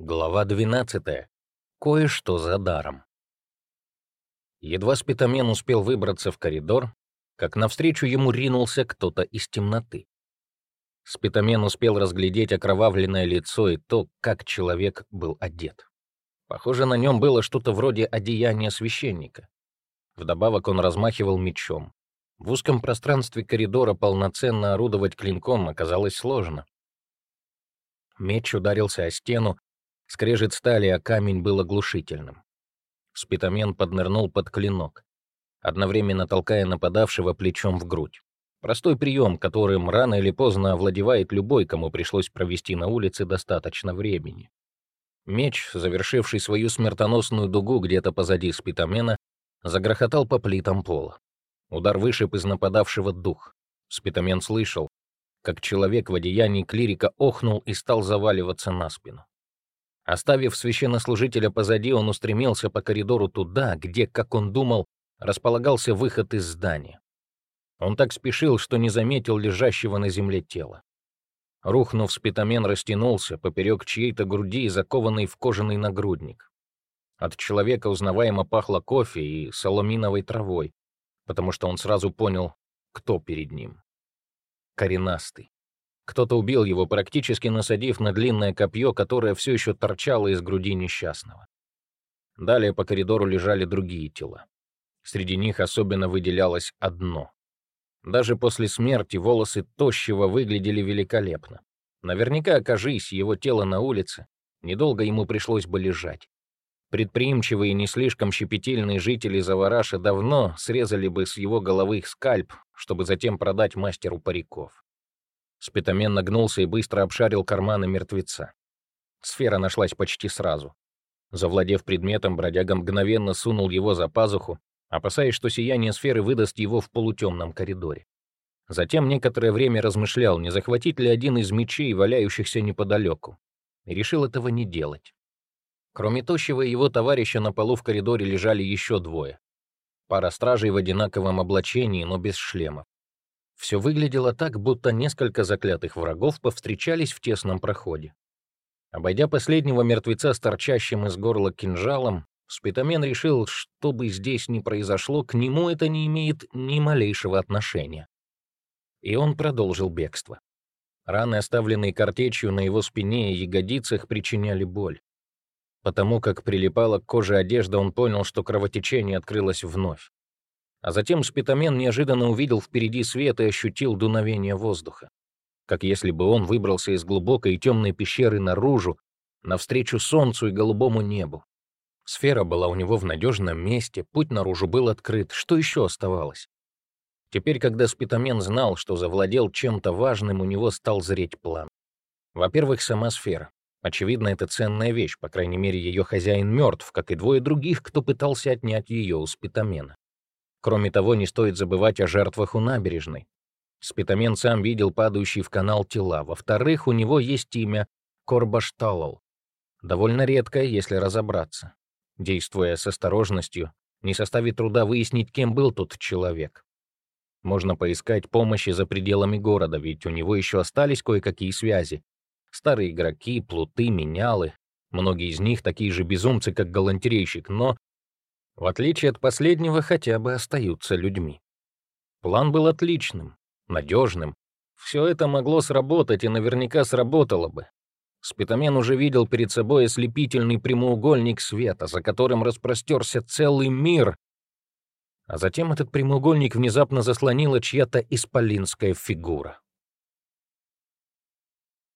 Глава 12. Кое-что за даром. Едва Спитамен успел выбраться в коридор, как навстречу ему ринулся кто-то из темноты. Спитамен успел разглядеть окровавленное лицо и то, как человек был одет. Похоже, на нем было что-то вроде одеяния священника. Вдобавок он размахивал мечом. В узком пространстве коридора полноценно орудовать клинком оказалось сложно. Меч ударился о стену, Скрежет стали, а камень был оглушительным. Спитамен поднырнул под клинок, одновременно толкая нападавшего плечом в грудь. Простой прием, которым рано или поздно овладевает любой, кому пришлось провести на улице достаточно времени. Меч, завершивший свою смертоносную дугу где-то позади Спитамена, загрохотал по плитам пола. Удар вышиб из нападавшего дух. Спитамен слышал, как человек в одеянии клирика охнул и стал заваливаться на спину. Оставив священнослужителя позади, он устремился по коридору туда, где, как он думал, располагался выход из здания. Он так спешил, что не заметил лежащего на земле тела. Рухнув, спитамен растянулся поперек чьей-то груди, закованный в кожаный нагрудник. От человека узнаваемо пахло кофе и соломиновой травой, потому что он сразу понял, кто перед ним. Коренастый. Кто-то убил его, практически насадив на длинное копье, которое все еще торчало из груди несчастного. Далее по коридору лежали другие тела. Среди них особенно выделялось одно. Даже после смерти волосы тощего выглядели великолепно. Наверняка, окажись его тело на улице, недолго ему пришлось бы лежать. Предприимчивые и не слишком щепетильные жители Завараша давно срезали бы с его головы скальп, чтобы затем продать мастеру париков. Спитамен нагнулся и быстро обшарил карманы мертвеца. Сфера нашлась почти сразу. Завладев предметом, бродяга мгновенно сунул его за пазуху, опасаясь, что сияние сферы выдаст его в полутемном коридоре. Затем некоторое время размышлял, не захватить ли один из мечей, валяющихся неподалеку, и решил этого не делать. Кроме тощего его товарища на полу в коридоре лежали еще двое. Пара стражей в одинаковом облачении, но без шлемов. Все выглядело так, будто несколько заклятых врагов повстречались в тесном проходе. Обойдя последнего мертвеца с торчащим из горла кинжалом, Спитамен решил, что бы здесь ни произошло, к нему это не имеет ни малейшего отношения. И он продолжил бегство. Раны, оставленные картечью на его спине и ягодицах, причиняли боль. Потому как прилипала к коже одежда, он понял, что кровотечение открылось вновь. А затем спитамен неожиданно увидел впереди свет и ощутил дуновение воздуха. Как если бы он выбрался из глубокой и темной пещеры наружу, навстречу солнцу и голубому небу. Сфера была у него в надежном месте, путь наружу был открыт. Что еще оставалось? Теперь, когда Спитамен знал, что завладел чем-то важным, у него стал зреть план. Во-первых, сама сфера. Очевидно, это ценная вещь, по крайней мере, ее хозяин мертв, как и двое других, кто пытался отнять ее у Спитамена. Кроме того, не стоит забывать о жертвах у набережной. Спитамен сам видел падающие в канал тела. Во-вторых, у него есть имя Корбашталал. Довольно редкое, если разобраться. Действуя с осторожностью, не составит труда выяснить, кем был тот человек. Можно поискать помощи за пределами города, ведь у него еще остались кое-какие связи. Старые игроки, плуты, менялы. Многие из них такие же безумцы, как галантерейщик, но в отличие от последнего, хотя бы остаются людьми. План был отличным, надежным. Все это могло сработать и наверняка сработало бы. Спитамен уже видел перед собой ослепительный прямоугольник света, за которым распростерся целый мир. А затем этот прямоугольник внезапно заслонила чья-то исполинская фигура.